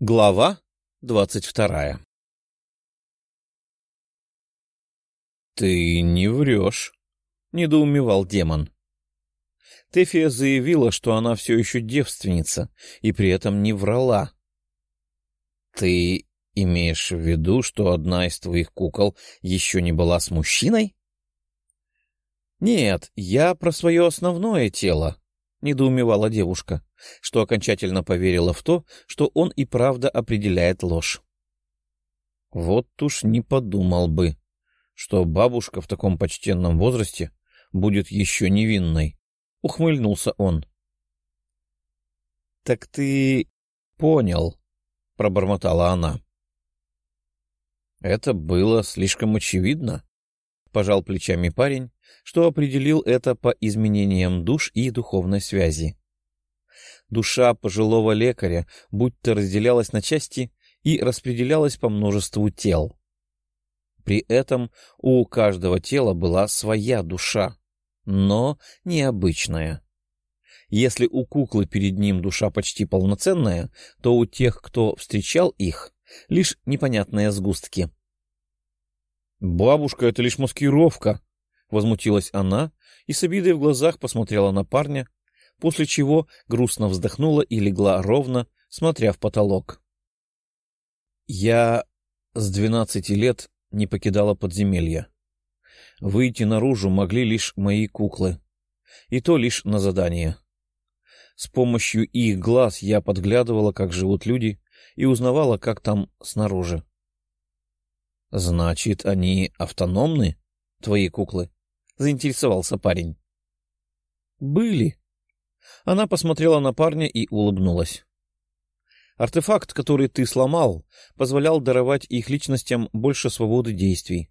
Глава двадцать вторая «Ты не врешь», — недоумевал демон. Тефия заявила, что она все еще девственница, и при этом не врала. «Ты имеешь в виду, что одна из твоих кукол еще не была с мужчиной?» «Нет, я про свое основное тело», — недоумевала девушка, что окончательно поверила в то, что он и правда определяет ложь. Вот уж не подумал бы, что бабушка в таком почтенном возрасте будет еще невинной, — ухмыльнулся он. — Так ты понял, — пробормотала она. — Это было слишком очевидно, — пожал плечами парень, что определил это по изменениям душ и духовной связи. Душа пожилого лекаря будто разделялась на части и распределялась по множеству тел. При этом у каждого тела была своя душа, но необычная. Если у куклы перед ним душа почти полноценная, то у тех, кто встречал их, лишь непонятные сгустки. «Бабушка, это лишь маскировка!» — возмутилась она и с обидой в глазах посмотрела на парня, после чего грустно вздохнула и легла ровно, смотря в потолок. «Я с двенадцати лет не покидала подземелья. Выйти наружу могли лишь мои куклы, и то лишь на задание. С помощью их глаз я подглядывала, как живут люди, и узнавала, как там снаружи. — Значит, они автономны, твои куклы? — заинтересовался парень. — Были. Она посмотрела на парня и улыбнулась. Артефакт, который ты сломал, позволял даровать их личностям больше свободы действий.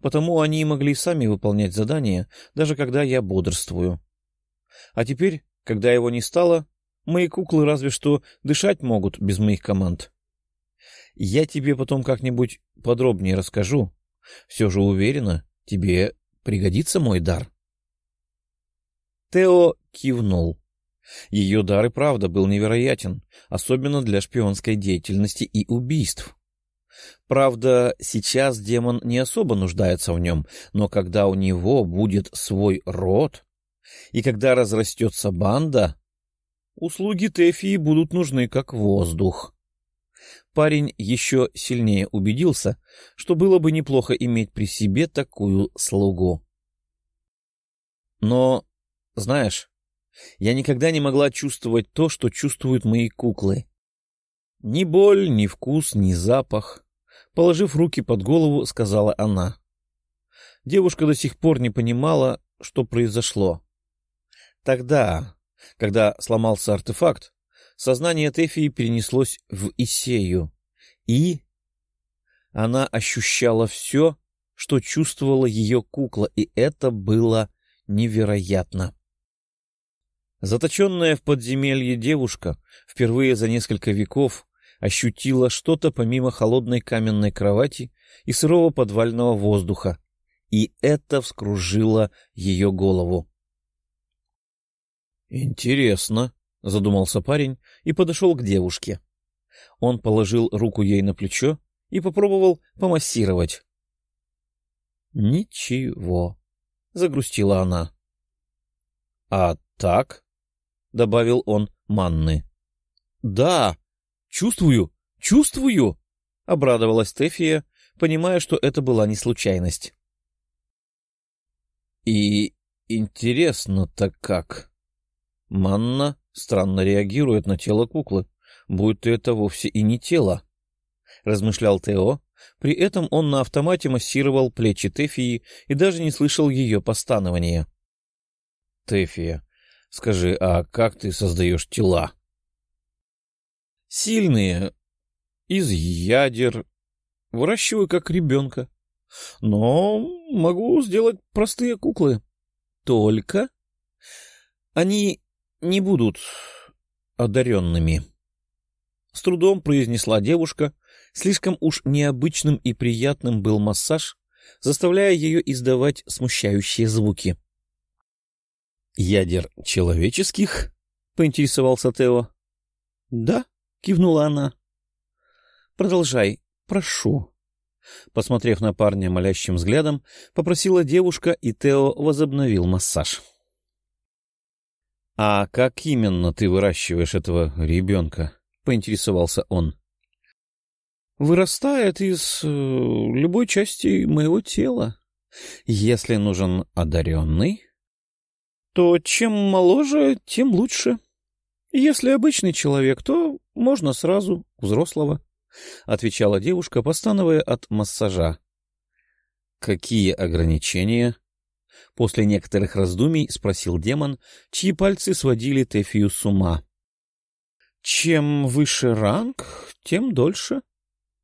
Потому они могли сами выполнять задания, даже когда я бодрствую. А теперь, когда его не стало, мои куклы разве что дышать могут без моих команд. Я тебе потом как-нибудь подробнее расскажу. Все же уверена, тебе пригодится мой дар. Тео кивнул. Ее дар и правда был невероятен, особенно для шпионской деятельности и убийств. Правда, сейчас демон не особо нуждается в нем, но когда у него будет свой род, и когда разрастется банда, услуги Тефии будут нужны как воздух парень еще сильнее убедился, что было бы неплохо иметь при себе такую слугу. Но, знаешь, я никогда не могла чувствовать то, что чувствуют мои куклы. Ни боль, ни вкус, ни запах. Положив руки под голову, сказала она. Девушка до сих пор не понимала, что произошло. Тогда, когда сломался артефакт, Сознание Тефии перенеслось в Исею, и она ощущала все, что чувствовала ее кукла, и это было невероятно. Заточенная в подземелье девушка впервые за несколько веков ощутила что-то помимо холодной каменной кровати и сырого подвального воздуха, и это вскружило ее голову. «Интересно», — задумался парень и подошел к девушке. Он положил руку ей на плечо и попробовал помассировать. — Ничего, — загрустила она. — А так? — добавил он манны. — Да, чувствую, чувствую, — обрадовалась Тефия, понимая, что это была не случайность. — И интересно-то как? Манна странно реагирует на тело куклы, будто это вовсе и не тело. Размышлял Тео, при этом он на автомате массировал плечи Тефии и даже не слышал ее постанования. — Тефия, скажи, а как ты создаешь тела? — Сильные, из ядер, выращиваю как ребенка. Но могу сделать простые куклы. Только они не будут одаренными. С трудом произнесла девушка, слишком уж необычным и приятным был массаж, заставляя ее издавать смущающие звуки. «Ядер человеческих?» — поинтересовался Тео. «Да», — кивнула она. продолжай, прошу. Посмотрев на парня молящим взглядом, попросила девушка, и Тео возобновил массаж. — А как именно ты выращиваешь этого ребенка? — поинтересовался он. — Вырастает из э, любой части моего тела. Если нужен одаренный, то чем моложе, тем лучше. Если обычный человек, то можно сразу, взрослого, — отвечала девушка, постановая от массажа. — Какие ограничения? — после некоторых раздумий спросил демон, чьи пальцы сводили Тефию с ума. — Чем выше ранг, тем дольше.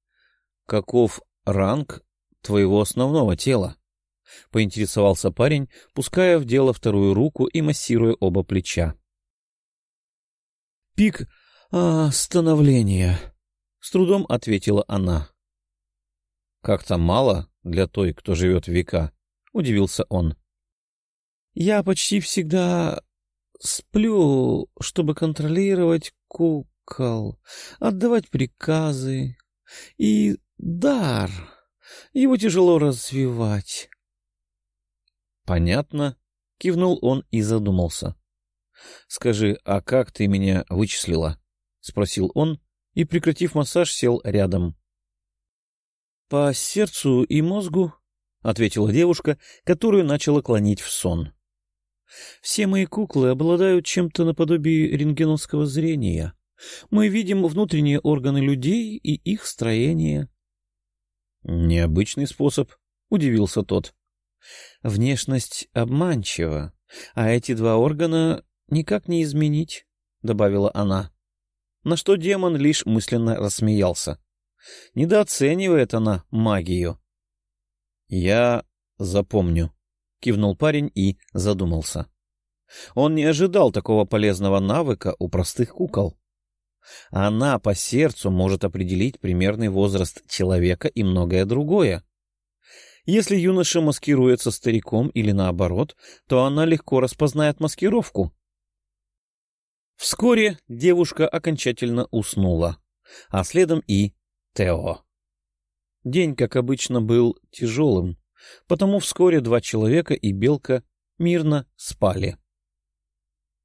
— Каков ранг твоего основного тела? — поинтересовался парень, пуская в дело вторую руку и массируя оба плеча. — Пик а, становления, — с трудом ответила она. — Как-то мало для той, кто живет века, — удивился он. — Я почти всегда сплю, чтобы контролировать кукол, отдавать приказы. И дар, его тяжело развивать. «Понятно», — кивнул он и задумался. «Скажи, а как ты меня вычислила?» — спросил он и, прекратив массаж, сел рядом. «По сердцу и мозгу», — ответила девушка, которую начала клонить в сон. «Все мои куклы обладают чем-то наподобие рентгеновского зрения. Мы видим внутренние органы людей и их строение». «Необычный способ», — удивился тот. Внешность обманчива, а эти два органа никак не изменить, — добавила она. На что демон лишь мысленно рассмеялся. Недооценивает она магию. — Я запомню, — кивнул парень и задумался. Он не ожидал такого полезного навыка у простых кукол. Она по сердцу может определить примерный возраст человека и многое другое. Если юноша маскируется стариком или наоборот, то она легко распознает маскировку. Вскоре девушка окончательно уснула, а следом и Тео. День, как обычно, был тяжелым, потому вскоре два человека и белка мирно спали.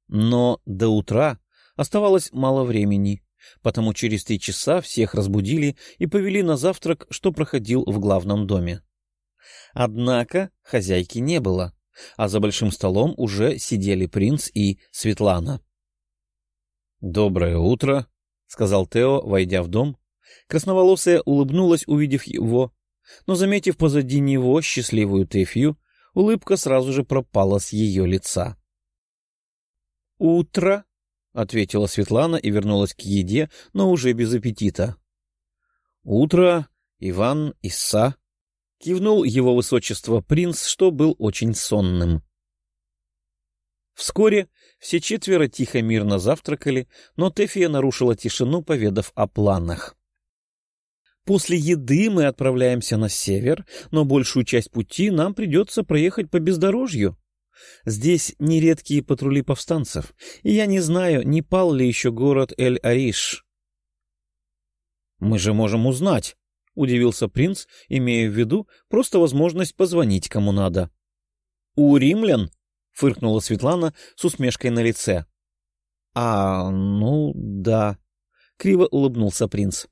Но до утра оставалось мало времени, потому через три часа всех разбудили и повели на завтрак, что проходил в главном доме. Однако хозяйки не было, а за большим столом уже сидели принц и Светлана. «Доброе утро», — сказал Тео, войдя в дом. Красноволосая улыбнулась, увидев его, но, заметив позади него счастливую Тэфью, улыбка сразу же пропала с ее лица. «Утро», — ответила Светлана и вернулась к еде, но уже без аппетита. «Утро, Иван, Исса», Кивнул его высочество принц, что был очень сонным. Вскоре все четверо тихо-мирно завтракали, но Тефия нарушила тишину, поведав о планах. «После еды мы отправляемся на север, но большую часть пути нам придется проехать по бездорожью. Здесь нередкие патрули повстанцев, и я не знаю, не пал ли еще город Эль-Ариш». «Мы же можем узнать», — удивился принц, имея в виду просто возможность позвонить кому надо. — У римлян? — фыркнула Светлана с усмешкой на лице. — А, ну да, — криво улыбнулся принц.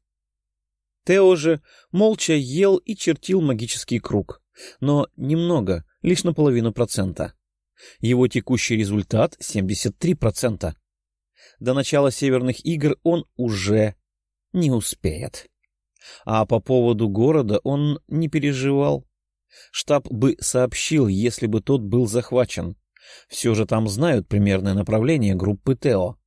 Тео же молча ел и чертил магический круг, но немного, лишь на половину процента. Его текущий результат — 73%. До начала северных игр он уже не успеет. А по поводу города он не переживал. Штаб бы сообщил, если бы тот был захвачен. Все же там знают примерное направление группы Тео.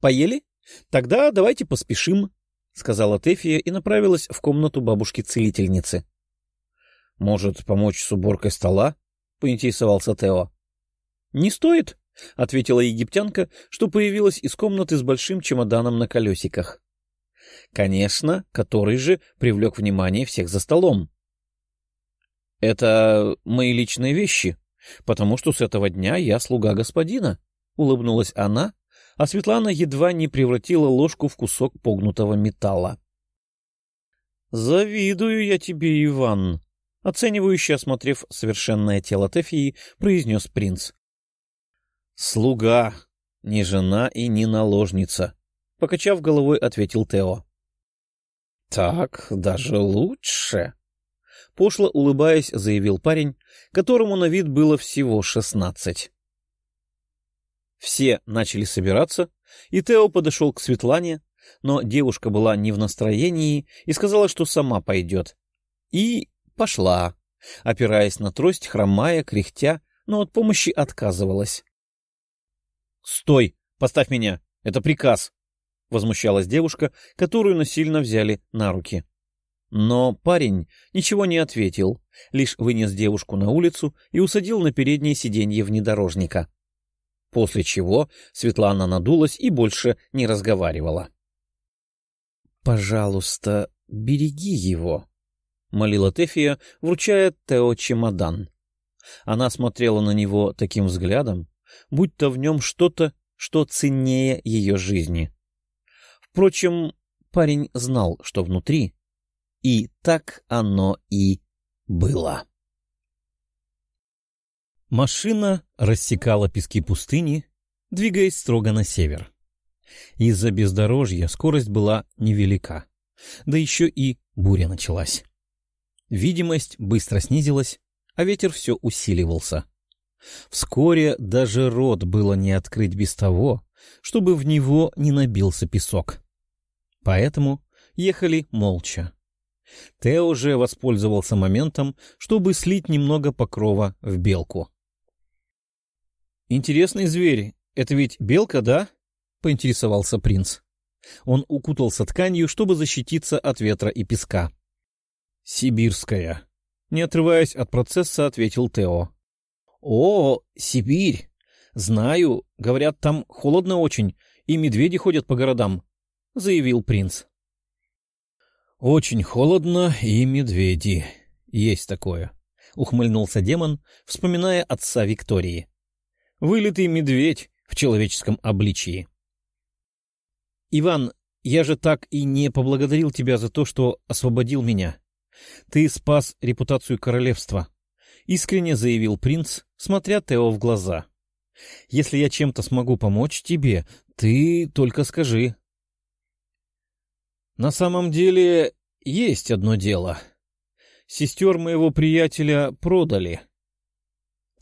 «Поели? Тогда давайте поспешим», — сказала Тефия и направилась в комнату бабушки-целительницы. «Может, помочь с уборкой стола?» — поинтересовался Тео. «Не стоит», — ответила египтянка, что появилась из комнаты с большим чемоданом на колесиках. Конечно, который же привлек внимание всех за столом. «Это мои личные вещи, потому что с этого дня я слуга господина», — улыбнулась она, а Светлана едва не превратила ложку в кусок погнутого металла. «Завидую я тебе, Иван», — оценивающе осмотрев совершенное тело Тефии, произнес принц. «Слуга, не жена и не наложница», — покачав головой, ответил Тео. «Так даже лучше», — пошло улыбаясь, заявил парень, которому на вид было всего шестнадцать. Все начали собираться, и Тео подошел к Светлане, но девушка была не в настроении и сказала, что сама пойдет. И пошла, опираясь на трость, хромая, кряхтя, но от помощи отказывалась. — Стой! Поставь меня! Это приказ! — возмущалась девушка, которую насильно взяли на руки. Но парень ничего не ответил, лишь вынес девушку на улицу и усадил на переднее сиденье внедорожника после чего Светлана надулась и больше не разговаривала. — Пожалуйста, береги его, — молила Тефия, вручая Тео чемодан. Она смотрела на него таким взглядом, будто в нем что-то, что ценнее ее жизни. Впрочем, парень знал, что внутри, и так оно и было. Машина рассекала пески пустыни, двигаясь строго на север. Из-за бездорожья скорость была невелика, да еще и буря началась. Видимость быстро снизилась, а ветер все усиливался. Вскоре даже рот было не открыть без того, чтобы в него не набился песок. Поэтому ехали молча. Тео же воспользовался моментом, чтобы слить немного покрова в белку. «Интересный зверь. Это ведь белка, да?» — поинтересовался принц. Он укутался тканью, чтобы защититься от ветра и песка. «Сибирская», — не отрываясь от процесса, ответил Тео. «О, Сибирь! Знаю, говорят, там холодно очень, и медведи ходят по городам», — заявил принц. «Очень холодно, и медведи. Есть такое», — ухмыльнулся демон, вспоминая отца Виктории. Вылитый медведь в человеческом обличии. «Иван, я же так и не поблагодарил тебя за то, что освободил меня. Ты спас репутацию королевства», — искренне заявил принц, смотря Тео в глаза. «Если я чем-то смогу помочь тебе, ты только скажи». «На самом деле есть одно дело. Сестер моего приятеля продали».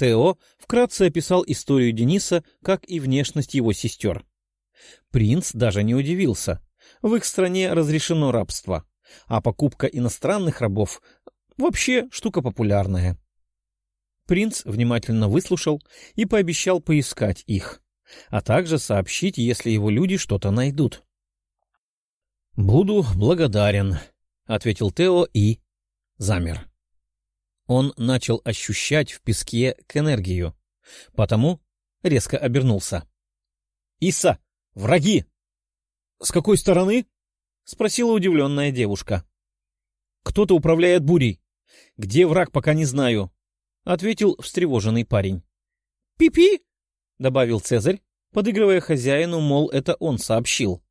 Тео вкратце описал историю Дениса, как и внешность его сестер. Принц даже не удивился. В их стране разрешено рабство, а покупка иностранных рабов вообще штука популярная. Принц внимательно выслушал и пообещал поискать их, а также сообщить, если его люди что-то найдут. «Буду благодарен», — ответил Тео и замер. Он начал ощущать в песке к энергию, потому резко обернулся. «Иса! Враги!» «С какой стороны?» — спросила удивленная девушка. «Кто-то управляет бурей. Где враг, пока не знаю», — ответил встревоженный парень. «Пи-пи!» — добавил Цезарь, подыгрывая хозяину, мол, это он сообщил.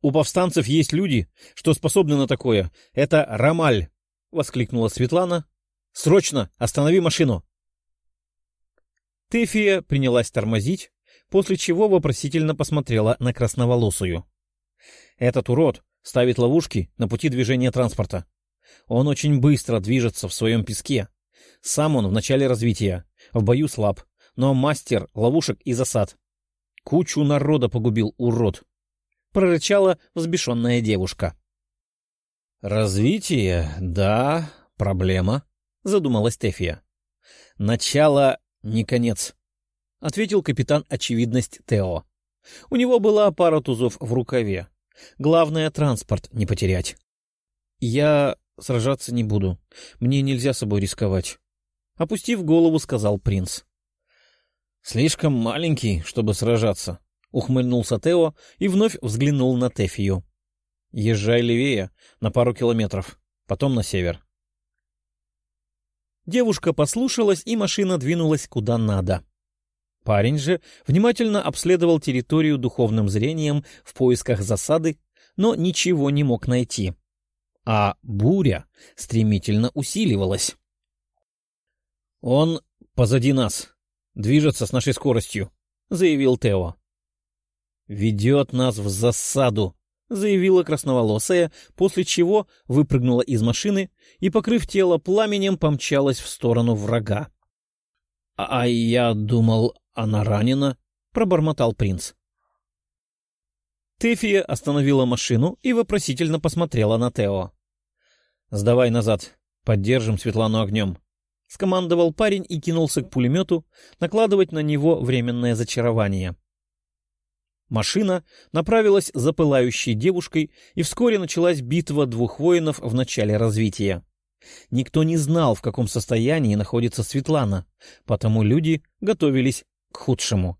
«У повстанцев есть люди, что способны на такое. Это Рамаль воскликнула Светлана. «Срочно! Останови машину!» Тефия принялась тормозить, после чего вопросительно посмотрела на красноволосую. «Этот урод ставит ловушки на пути движения транспорта. Он очень быстро движется в своем песке. Сам он в начале развития, в бою слаб, но мастер ловушек и засад. Кучу народа погубил урод!» — прорычала взбешенная девушка. «Развитие, да, проблема», — задумалась Тефия. «Начало не конец», — ответил капитан очевидность Тео. У него была пара тузов в рукаве. Главное — транспорт не потерять. «Я сражаться не буду. Мне нельзя собой рисковать», — опустив голову, сказал принц. «Слишком маленький, чтобы сражаться», — ухмыльнулся Тео и вновь взглянул на Тефию. Езжай левее, на пару километров, потом на север. Девушка послушалась, и машина двинулась куда надо. Парень же внимательно обследовал территорию духовным зрением в поисках засады, но ничего не мог найти. А буря стремительно усиливалась. «Он позади нас, движется с нашей скоростью», — заявил Тео. «Ведет нас в засаду», — заявила красноволосая, после чего выпрыгнула из машины и, покрыв тело пламенем, помчалась в сторону врага. «А, а я думал, она ранена», — пробормотал принц. Тефия остановила машину и вопросительно посмотрела на Тео. «Сдавай назад. Поддержим Светлану огнем», — скомандовал парень и кинулся к пулемету накладывать на него временное зачарование. Машина направилась за пылающей девушкой, и вскоре началась битва двух воинов в начале развития. Никто не знал, в каком состоянии находится Светлана, потому люди готовились к худшему.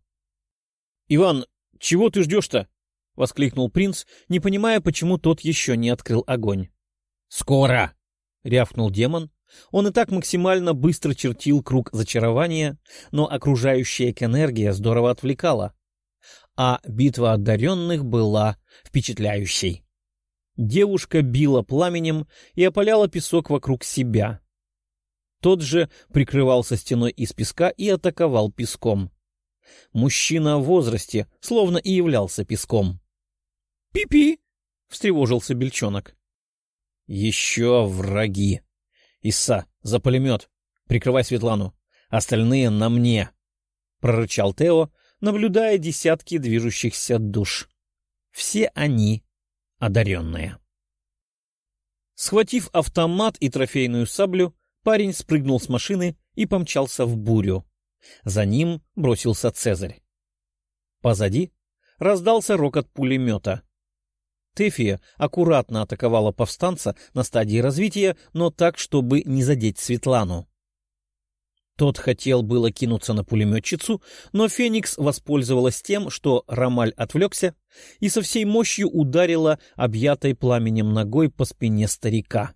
— Иван, чего ты ждешь-то? — воскликнул принц, не понимая, почему тот еще не открыл огонь. — Скоро! — рявкнул демон. Он и так максимально быстро чертил круг зачарования, но окружающая энергия здорово отвлекала. А битва одаренных была впечатляющей. Девушка била пламенем и опаляла песок вокруг себя. Тот же прикрывался стеной из песка и атаковал песком. Мужчина в возрасте словно и являлся песком. «Пи-пи!» — встревожился бельчонок. «Еще враги! Иса, за пулемет! Прикрывай Светлану! Остальные на мне!» — прорычал Тео, наблюдая десятки движущихся душ. Все они одаренные. Схватив автомат и трофейную саблю, парень спрыгнул с машины и помчался в бурю. За ним бросился Цезарь. Позади раздался рокот пулемета. Тефия аккуратно атаковала повстанца на стадии развития, но так, чтобы не задеть Светлану. Тот хотел было кинуться на пулеметчицу, но Феникс воспользовалась тем, что Ромаль отвлекся и со всей мощью ударила объятой пламенем ногой по спине старика.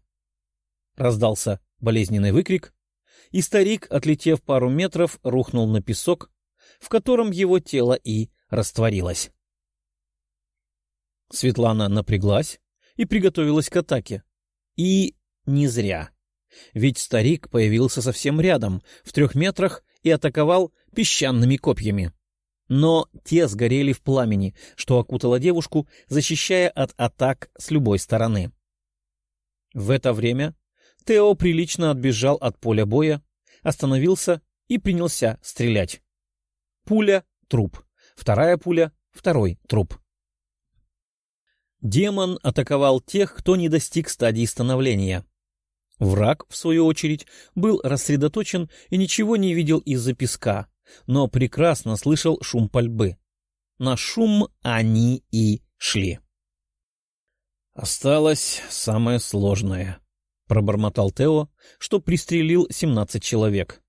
Раздался болезненный выкрик, и старик, отлетев пару метров, рухнул на песок, в котором его тело и растворилось. Светлана напряглась и приготовилась к атаке. И не зря. Ведь старик появился совсем рядом, в трех метрах, и атаковал песчаными копьями. Но те сгорели в пламени, что окутало девушку, защищая от атак с любой стороны. В это время Тео прилично отбежал от поля боя, остановился и принялся стрелять. Пуля — труп, вторая пуля — второй труп. Демон атаковал тех, кто не достиг стадии становления. Враг, в свою очередь, был рассредоточен и ничего не видел из-за песка, но прекрасно слышал шум пальбы. На шум они и шли. «Осталось самое сложное», — пробормотал Тео, что пристрелил семнадцать человек.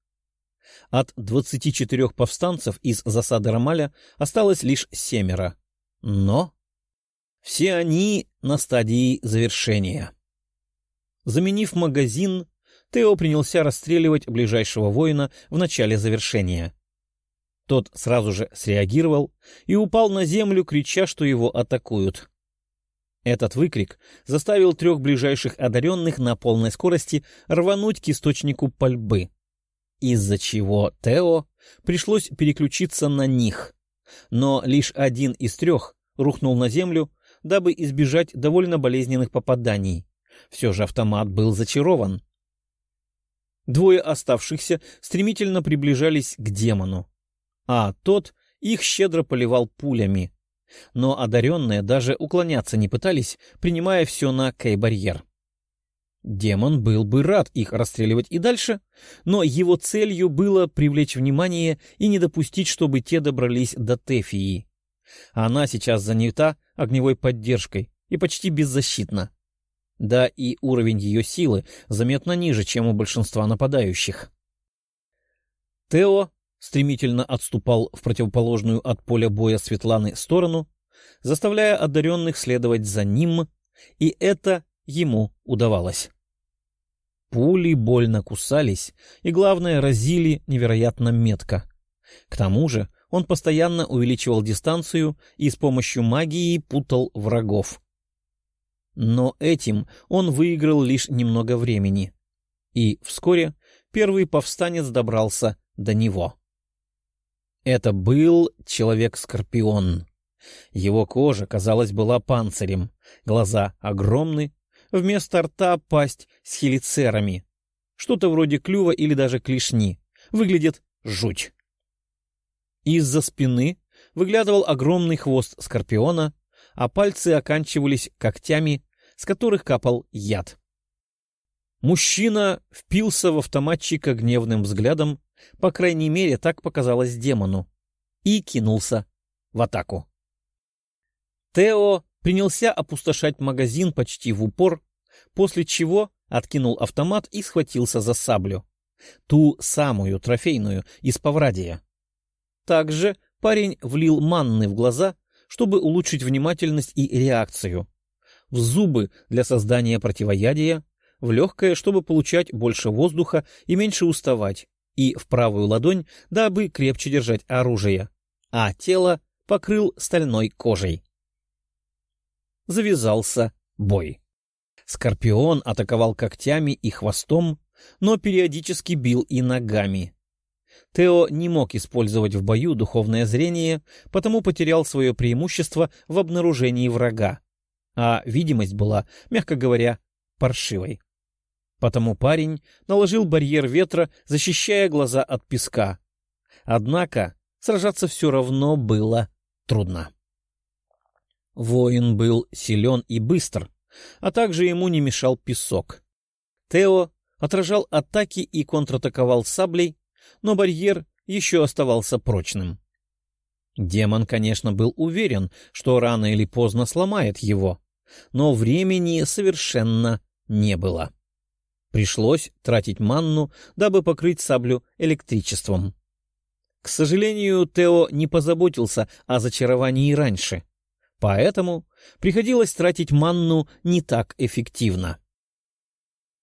От двадцати четырех повстанцев из засады Ромаля осталось лишь семеро. Но все они на стадии завершения. Заменив магазин, Тео принялся расстреливать ближайшего воина в начале завершения. Тот сразу же среагировал и упал на землю, крича, что его атакуют. Этот выкрик заставил трех ближайших одаренных на полной скорости рвануть к источнику пальбы, из-за чего Тео пришлось переключиться на них. Но лишь один из трех рухнул на землю, дабы избежать довольно болезненных попаданий. Все же автомат был зачарован. Двое оставшихся стремительно приближались к демону, а тот их щедро поливал пулями. Но одаренные даже уклоняться не пытались, принимая все на кей-барьер. Демон был бы рад их расстреливать и дальше, но его целью было привлечь внимание и не допустить, чтобы те добрались до Тефии. Она сейчас занята огневой поддержкой и почти беззащитна. Да и уровень ее силы заметно ниже, чем у большинства нападающих. Тео стремительно отступал в противоположную от поля боя Светланы сторону, заставляя одаренных следовать за ним, и это ему удавалось. Пули больно кусались и, главное, разили невероятно метко. К тому же он постоянно увеличивал дистанцию и с помощью магии путал врагов. Но этим он выиграл лишь немного времени. И вскоре первый повстанец добрался до него. Это был человек-скорпион. Его кожа, казалось, была панцирем, глаза огромны, вместо рта пасть с хелицерами, что-то вроде клюва или даже клешни. Выглядит жуть. Из-за спины выглядывал огромный хвост скорпиона, а пальцы оканчивались когтями, с которых капал яд. Мужчина впился в автоматчика гневным взглядом, по крайней мере, так показалось демону, и кинулся в атаку. Тео принялся опустошать магазин почти в упор, после чего откинул автомат и схватился за саблю. Ту самую трофейную из Паврадия. Также парень влил манны в глаза, чтобы улучшить внимательность и реакцию. В зубы для создания противоядия, в легкое, чтобы получать больше воздуха и меньше уставать, и в правую ладонь, дабы крепче держать оружие, а тело покрыл стальной кожей. Завязался бой. Скорпион атаковал когтями и хвостом, но периодически бил и ногами. Тео не мог использовать в бою духовное зрение, потому потерял свое преимущество в обнаружении врага, а видимость была, мягко говоря, паршивой. Потому парень наложил барьер ветра, защищая глаза от песка. Однако сражаться все равно было трудно. Воин был силен и быстр, а также ему не мешал песок. Тео отражал атаки и контратаковал саблей, но барьер еще оставался прочным. Демон, конечно, был уверен, что рано или поздно сломает его, но времени совершенно не было. Пришлось тратить манну, дабы покрыть саблю электричеством. К сожалению, Тео не позаботился о зачаровании раньше, поэтому приходилось тратить манну не так эффективно.